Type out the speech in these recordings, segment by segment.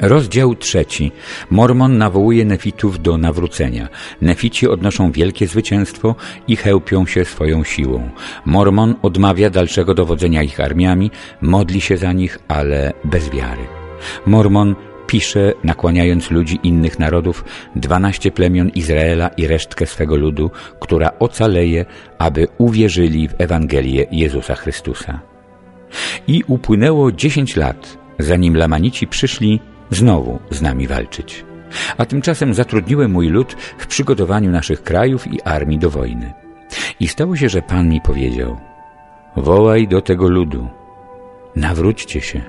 Rozdział trzeci. Mormon nawołuje nefitów do nawrócenia. Nefici odnoszą wielkie zwycięstwo i chełpią się swoją siłą. Mormon odmawia dalszego dowodzenia ich armiami, modli się za nich, ale bez wiary. Mormon pisze, nakłaniając ludzi innych narodów, dwanaście plemion Izraela i resztkę swego ludu, która ocaleje, aby uwierzyli w Ewangelię Jezusa Chrystusa. I upłynęło dziesięć lat, zanim Lamanici przyszli znowu z nami walczyć. A tymczasem zatrudniłem mój lud w przygotowaniu naszych krajów i armii do wojny. I stało się, że Pan mi powiedział, wołaj do tego ludu, nawróćcie się,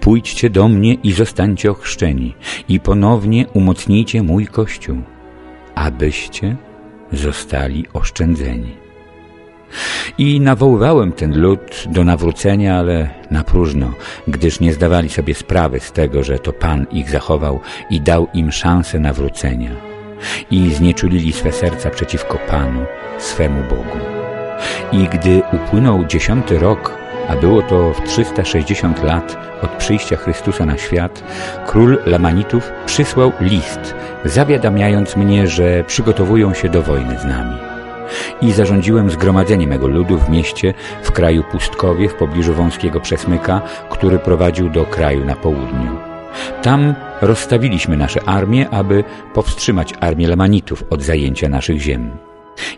pójdźcie do mnie i zostańcie ochrzczeni i ponownie umocnijcie mój Kościół, abyście zostali oszczędzeni. I nawoływałem ten lud do nawrócenia, ale na próżno, gdyż nie zdawali sobie sprawy z tego, że to Pan ich zachował i dał im szansę nawrócenia. I znieczulili swe serca przeciwko Panu, swemu Bogu. I gdy upłynął dziesiąty rok, a było to w 360 lat od przyjścia Chrystusa na świat, król Lamanitów przysłał list, zawiadamiając mnie, że przygotowują się do wojny z nami i zarządziłem zgromadzenie mego ludu w mieście w kraju Pustkowie w pobliżu wąskiego przesmyka, który prowadził do kraju na południu. Tam rozstawiliśmy nasze armie, aby powstrzymać armię Lamanitów od zajęcia naszych ziem.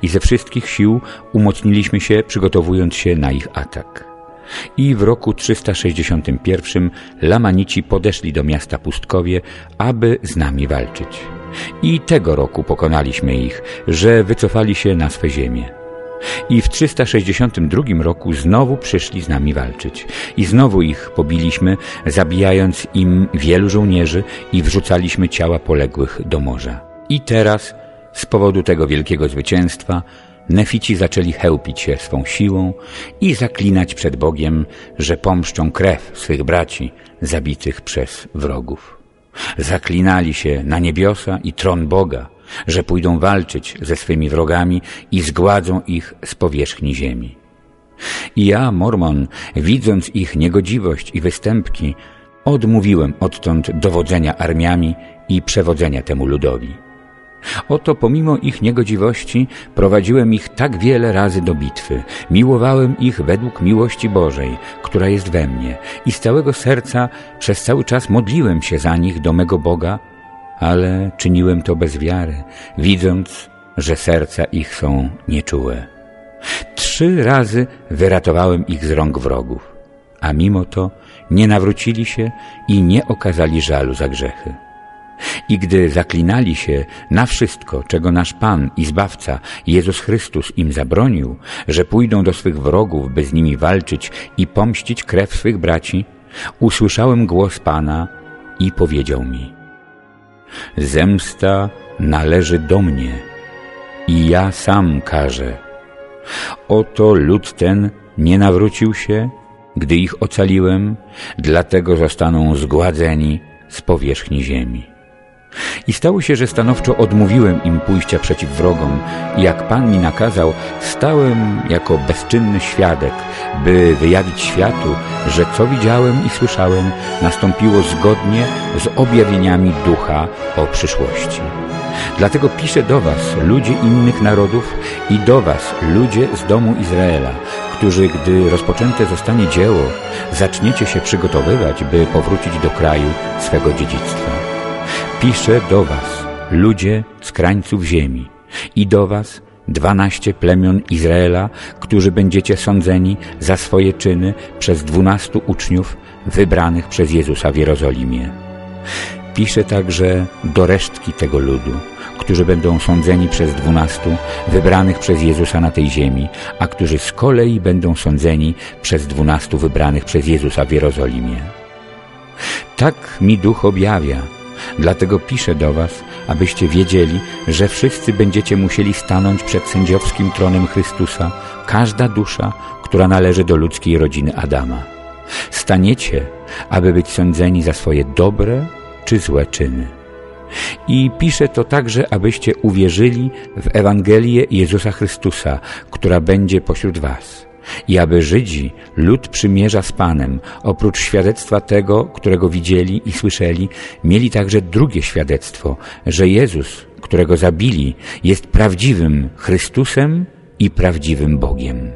I ze wszystkich sił umocniliśmy się, przygotowując się na ich atak. I w roku 361 Lamanici podeszli do miasta Pustkowie, aby z nami walczyć. I tego roku pokonaliśmy ich, że wycofali się na swe ziemię. I w 362 roku znowu przyszli z nami walczyć. I znowu ich pobiliśmy, zabijając im wielu żołnierzy i wrzucaliśmy ciała poległych do morza. I teraz, z powodu tego wielkiego zwycięstwa, Nefici zaczęli chełpić się swą siłą i zaklinać przed Bogiem, że pomszczą krew swych braci zabitych przez wrogów. Zaklinali się na niebiosa i tron Boga, że pójdą walczyć ze swymi wrogami i zgładzą ich z powierzchni ziemi. I ja, Mormon, widząc ich niegodziwość i występki, odmówiłem odtąd dowodzenia armiami i przewodzenia temu ludowi. Oto pomimo ich niegodziwości prowadziłem ich tak wiele razy do bitwy, miłowałem ich według miłości Bożej, która jest we mnie i z całego serca przez cały czas modliłem się za nich do mego Boga, ale czyniłem to bez wiary, widząc, że serca ich są nieczułe. Trzy razy wyratowałem ich z rąk wrogów, a mimo to nie nawrócili się i nie okazali żalu za grzechy. I gdy zaklinali się na wszystko, czego nasz Pan i Zbawca Jezus Chrystus im zabronił, że pójdą do swych wrogów, by z nimi walczyć i pomścić krew swych braci, usłyszałem głos Pana i powiedział mi Zemsta należy do mnie i ja sam każę. Oto lud ten nie nawrócił się, gdy ich ocaliłem, dlatego zostaną zgładzeni z powierzchni ziemi. I stało się, że stanowczo odmówiłem im pójścia przeciw wrogom i jak Pan mi nakazał, stałem jako bezczynny świadek, by wyjawić światu, że co widziałem i słyszałem nastąpiło zgodnie z objawieniami ducha o przyszłości. Dlatego piszę do was, ludzie innych narodów i do was, ludzie z domu Izraela, którzy, gdy rozpoczęte zostanie dzieło, zaczniecie się przygotowywać, by powrócić do kraju swego dziedzictwa. Piszę do was, ludzie z krańców ziemi i do was dwanaście plemion Izraela, którzy będziecie sądzeni za swoje czyny przez dwunastu uczniów wybranych przez Jezusa w Jerozolimie. Piszę także do resztki tego ludu, którzy będą sądzeni przez dwunastu wybranych przez Jezusa na tej ziemi, a którzy z kolei będą sądzeni przez dwunastu wybranych przez Jezusa w Jerozolimie. Tak mi Duch objawia, Dlatego piszę do was, abyście wiedzieli, że wszyscy będziecie musieli stanąć przed sędziowskim tronem Chrystusa, każda dusza, która należy do ludzkiej rodziny Adama. Staniecie, aby być sądzeni za swoje dobre czy złe czyny. I piszę to także, abyście uwierzyli w Ewangelię Jezusa Chrystusa, która będzie pośród was. I aby Żydzi, lud przymierza z Panem, oprócz świadectwa tego, którego widzieli i słyszeli, mieli także drugie świadectwo, że Jezus, którego zabili, jest prawdziwym Chrystusem i prawdziwym Bogiem.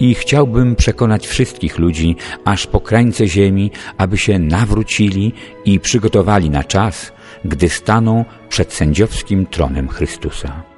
I chciałbym przekonać wszystkich ludzi, aż po krańce ziemi, aby się nawrócili i przygotowali na czas, gdy staną przed sędziowskim tronem Chrystusa.